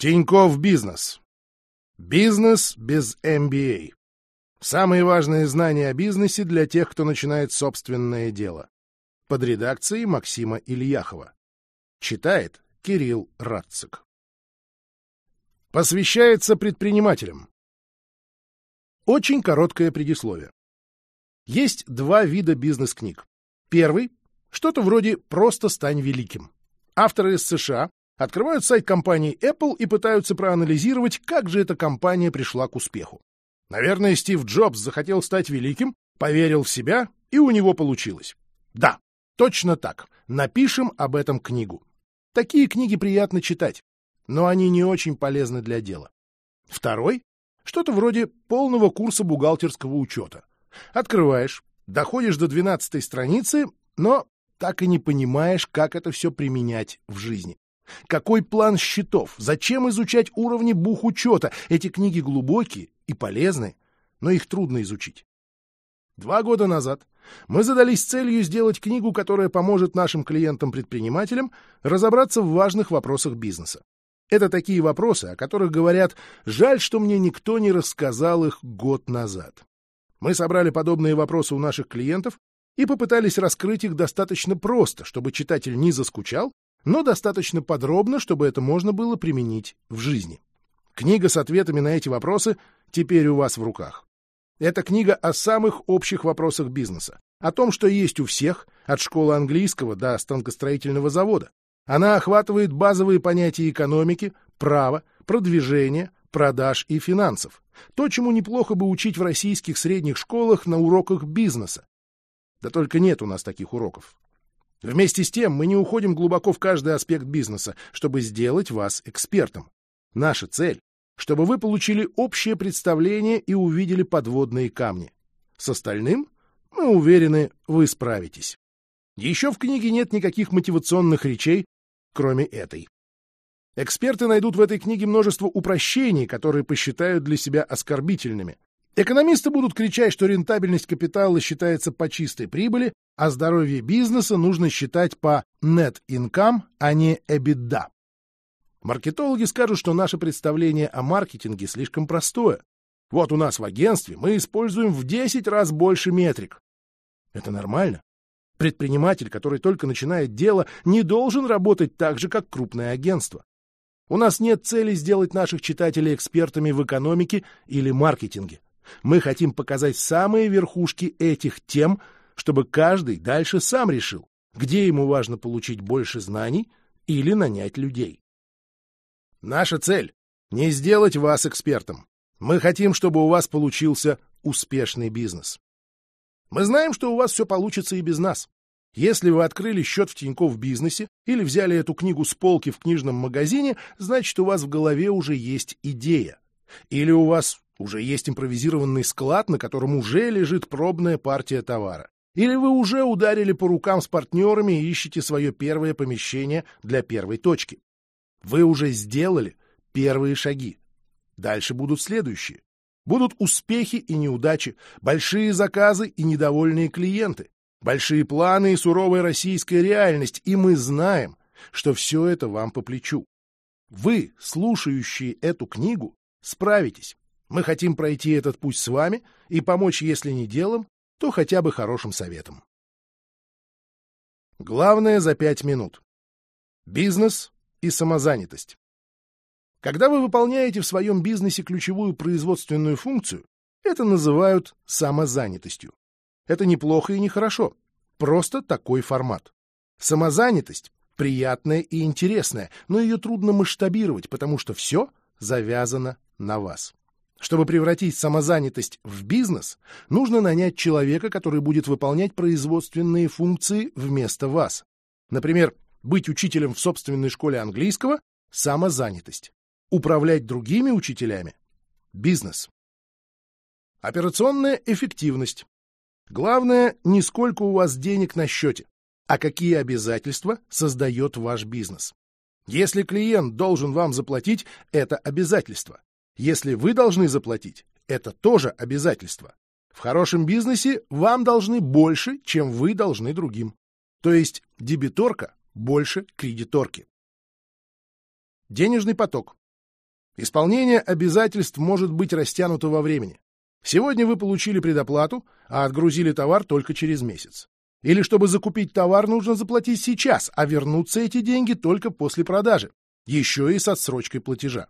Тиньков бизнес. Бизнес без MBA. Самые важные знания о бизнесе для тех, кто начинает собственное дело. Под редакцией Максима Ильяхова. Читает Кирилл Радцик. Посвящается предпринимателям. Очень короткое предисловие. Есть два вида бизнес-книг. Первый — что-то вроде «Просто стань великим». Авторы из США открывают сайт компании Apple и пытаются проанализировать, как же эта компания пришла к успеху. Наверное, Стив Джобс захотел стать великим, поверил в себя, и у него получилось. Да, точно так. Напишем об этом книгу. Такие книги приятно читать, но они не очень полезны для дела. Второй — что-то вроде полного курса бухгалтерского учета. Открываешь, доходишь до 12 страницы, но так и не понимаешь, как это все применять в жизни. Какой план счетов? Зачем изучать уровни бухучета? Эти книги глубокие и полезны, но их трудно изучить. Два года назад мы задались целью сделать книгу, которая поможет нашим клиентам-предпринимателям разобраться в важных вопросах бизнеса. Это такие вопросы, о которых говорят «жаль, что мне никто не рассказал их год назад». Мы собрали подобные вопросы у наших клиентов и попытались раскрыть их достаточно просто, чтобы читатель не заскучал, но достаточно подробно, чтобы это можно было применить в жизни. Книга с ответами на эти вопросы теперь у вас в руках. Это книга о самых общих вопросах бизнеса, о том, что есть у всех, от школы английского до станкостроительного завода. Она охватывает базовые понятия экономики, права, продвижения, продаж и финансов. То, чему неплохо бы учить в российских средних школах на уроках бизнеса. Да только нет у нас таких уроков. Вместе с тем мы не уходим глубоко в каждый аспект бизнеса, чтобы сделать вас экспертом. Наша цель — чтобы вы получили общее представление и увидели подводные камни. С остальным, мы уверены, вы справитесь. Еще в книге нет никаких мотивационных речей, кроме этой. Эксперты найдут в этой книге множество упрощений, которые посчитают для себя оскорбительными. Экономисты будут кричать, что рентабельность капитала считается по чистой прибыли, а здоровье бизнеса нужно считать по net income, а не EBITDA. Маркетологи скажут, что наше представление о маркетинге слишком простое. Вот у нас в агентстве мы используем в 10 раз больше метрик. Это нормально. Предприниматель, который только начинает дело, не должен работать так же, как крупное агентство. У нас нет цели сделать наших читателей экспертами в экономике или маркетинге. Мы хотим показать самые верхушки этих тем, чтобы каждый дальше сам решил, где ему важно получить больше знаний или нанять людей. Наша цель — не сделать вас экспертом. Мы хотим, чтобы у вас получился успешный бизнес. Мы знаем, что у вас все получится и без нас. Если вы открыли счет в Тинькофф бизнесе или взяли эту книгу с полки в книжном магазине, значит, у вас в голове уже есть идея. Или у вас уже есть импровизированный склад, на котором уже лежит пробная партия товара. Или вы уже ударили по рукам с партнерами и ищете свое первое помещение для первой точки. Вы уже сделали первые шаги. Дальше будут следующие. Будут успехи и неудачи, большие заказы и недовольные клиенты, большие планы и суровая российская реальность, и мы знаем, что все это вам по плечу. Вы, слушающие эту книгу, справитесь. Мы хотим пройти этот путь с вами и помочь, если не делом, то хотя бы хорошим советом. Главное за пять минут. Бизнес и самозанятость. Когда вы выполняете в своем бизнесе ключевую производственную функцию, это называют самозанятостью. Это неплохо и нехорошо. Просто такой формат. Самозанятость приятная и интересная, но ее трудно масштабировать, потому что все завязано на вас. Чтобы превратить самозанятость в бизнес, нужно нанять человека, который будет выполнять производственные функции вместо вас. Например, быть учителем в собственной школе английского – самозанятость. Управлять другими учителями – бизнес. Операционная эффективность. Главное, не сколько у вас денег на счете, а какие обязательства создает ваш бизнес. Если клиент должен вам заплатить, это обязательство. Если вы должны заплатить, это тоже обязательство. В хорошем бизнесе вам должны больше, чем вы должны другим. То есть дебиторка больше кредиторки. Денежный поток. Исполнение обязательств может быть растянуто во времени. Сегодня вы получили предоплату, а отгрузили товар только через месяц. Или чтобы закупить товар, нужно заплатить сейчас, а вернуться эти деньги только после продажи, еще и с отсрочкой платежа.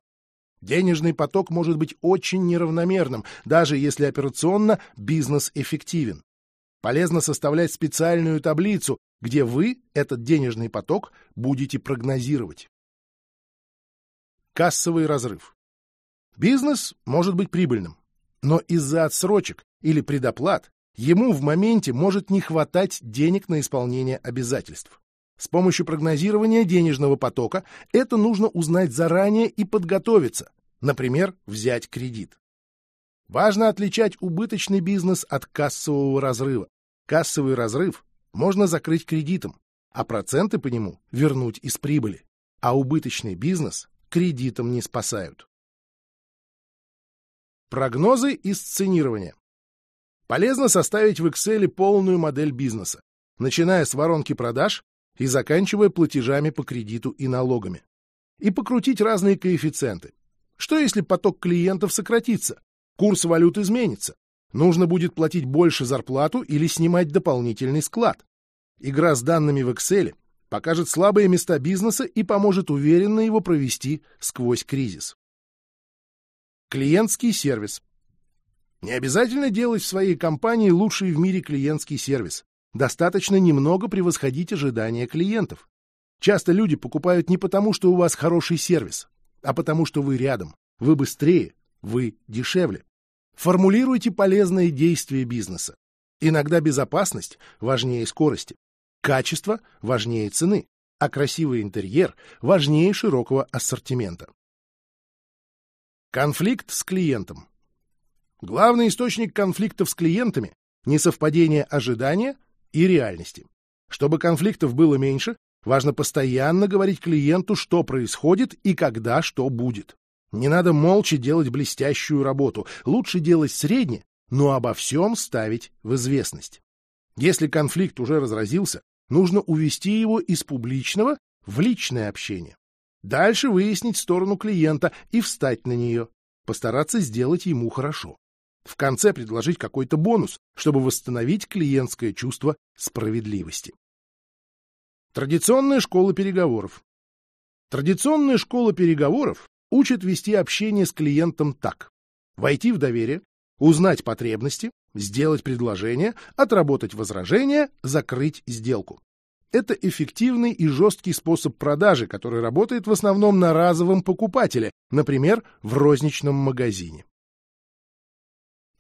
Денежный поток может быть очень неравномерным, даже если операционно бизнес эффективен. Полезно составлять специальную таблицу, где вы этот денежный поток будете прогнозировать. Кассовый разрыв. Бизнес может быть прибыльным, но из-за отсрочек или предоплат ему в моменте может не хватать денег на исполнение обязательств. С помощью прогнозирования денежного потока это нужно узнать заранее и подготовиться, например, взять кредит. Важно отличать убыточный бизнес от кассового разрыва. Кассовый разрыв можно закрыть кредитом, а проценты по нему вернуть из прибыли. А убыточный бизнес кредитом не спасают. Прогнозы и сценирование. Полезно составить в Excel полную модель бизнеса, начиная с воронки продаж и заканчивая платежами по кредиту и налогами. И покрутить разные коэффициенты. Что если поток клиентов сократится? Курс валют изменится. Нужно будет платить больше зарплату или снимать дополнительный склад. Игра с данными в Excel покажет слабые места бизнеса и поможет уверенно его провести сквозь кризис. Клиентский сервис. Не обязательно делать в своей компании лучший в мире клиентский сервис. Достаточно немного превосходить ожидания клиентов. Часто люди покупают не потому, что у вас хороший сервис, а потому, что вы рядом, вы быстрее, вы дешевле. Формулируйте полезные действия бизнеса. Иногда безопасность важнее скорости, качество важнее цены, а красивый интерьер важнее широкого ассортимента. Конфликт с клиентом. Главный источник конфликтов с клиентами – несовпадение ожидания и реальности. Чтобы конфликтов было меньше, важно постоянно говорить клиенту, что происходит и когда что будет. Не надо молча делать блестящую работу, лучше делать средне, но обо всем ставить в известность. Если конфликт уже разразился, нужно увести его из публичного в личное общение. Дальше выяснить сторону клиента и встать на нее, постараться сделать ему хорошо в конце предложить какой-то бонус, чтобы восстановить клиентское чувство справедливости. Традиционная школа переговоров. Традиционная школа переговоров учит вести общение с клиентом так. Войти в доверие, узнать потребности, сделать предложение, отработать возражение, закрыть сделку. Это эффективный и жесткий способ продажи, который работает в основном на разовом покупателе, например, в розничном магазине.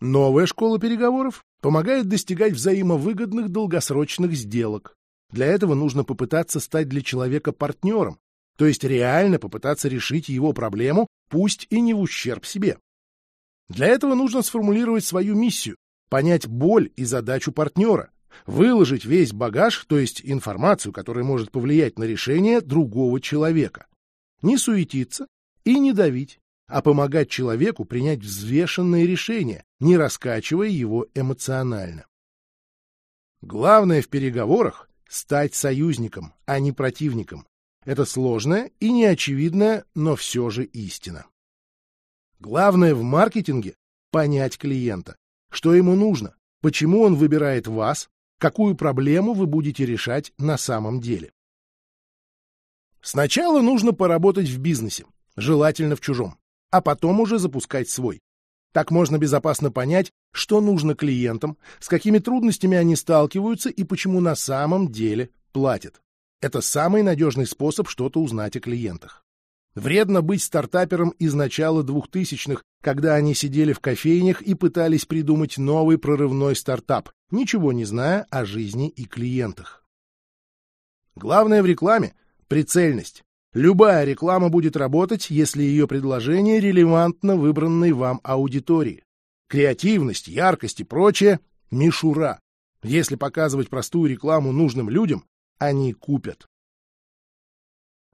Новая школа переговоров помогает достигать взаимовыгодных долгосрочных сделок. Для этого нужно попытаться стать для человека партнером, то есть реально попытаться решить его проблему, пусть и не в ущерб себе. Для этого нужно сформулировать свою миссию, понять боль и задачу партнера, выложить весь багаж, то есть информацию, которая может повлиять на решение другого человека. Не суетиться и не давить, а помогать человеку принять взвешенные решения, не раскачивая его эмоционально. Главное в переговорах — стать союзником, а не противником. Это сложная и неочевидная, но все же истина. Главное в маркетинге — понять клиента, что ему нужно, почему он выбирает вас, какую проблему вы будете решать на самом деле. Сначала нужно поработать в бизнесе, желательно в чужом а потом уже запускать свой. Так можно безопасно понять, что нужно клиентам, с какими трудностями они сталкиваются и почему на самом деле платят. Это самый надежный способ что-то узнать о клиентах. Вредно быть стартапером из начала двухтысячных, когда они сидели в кофейнях и пытались придумать новый прорывной стартап, ничего не зная о жизни и клиентах. Главное в рекламе — прицельность. Любая реклама будет работать, если ее предложение релевантно выбранной вам аудитории. Креативность, яркость и прочее — мишура. Если показывать простую рекламу нужным людям, они купят.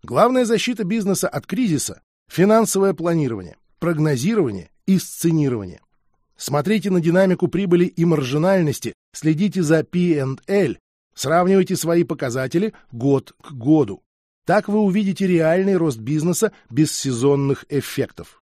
Главная защита бизнеса от кризиса — финансовое планирование, прогнозирование и сценирование. Смотрите на динамику прибыли и маржинальности, следите за P&L, сравнивайте свои показатели год к году. Так вы увидите реальный рост бизнеса без сезонных эффектов.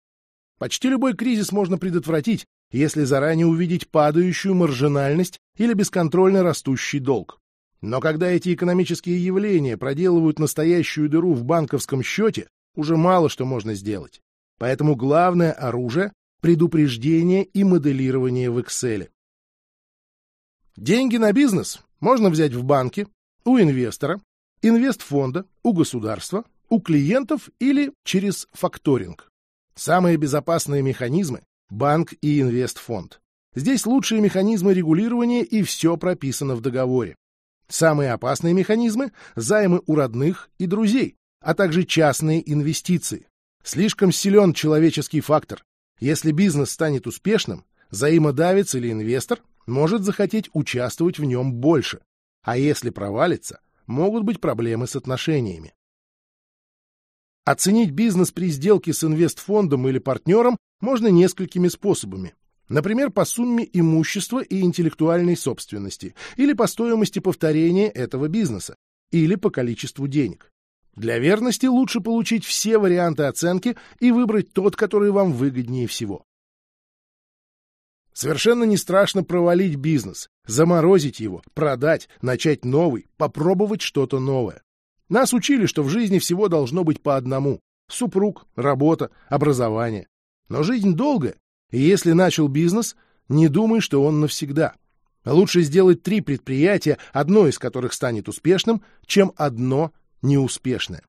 Почти любой кризис можно предотвратить, если заранее увидеть падающую маржинальность или бесконтрольно растущий долг. Но когда эти экономические явления проделывают настоящую дыру в банковском счете, уже мало что можно сделать. Поэтому главное оружие — предупреждение и моделирование в Excel. Деньги на бизнес можно взять в банке, у инвестора, инвестфонда, у государства, у клиентов или через факторинг. Самые безопасные механизмы – банк и инвестфонд. Здесь лучшие механизмы регулирования и все прописано в договоре. Самые опасные механизмы – займы у родных и друзей, а также частные инвестиции. Слишком силен человеческий фактор. Если бизнес станет успешным, взаимодавец или инвестор может захотеть участвовать в нем больше. А если провалится, могут быть проблемы с отношениями. Оценить бизнес при сделке с инвестфондом или партнером можно несколькими способами. Например, по сумме имущества и интеллектуальной собственности, или по стоимости повторения этого бизнеса, или по количеству денег. Для верности лучше получить все варианты оценки и выбрать тот, который вам выгоднее всего. Совершенно не страшно провалить бизнес, заморозить его, продать, начать новый, попробовать что-то новое. Нас учили, что в жизни всего должно быть по одному — супруг, работа, образование. Но жизнь долгая, и если начал бизнес, не думай, что он навсегда. Лучше сделать три предприятия, одно из которых станет успешным, чем одно неуспешное.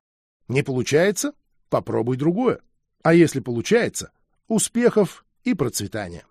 Не получается — попробуй другое. А если получается — успехов и процветания.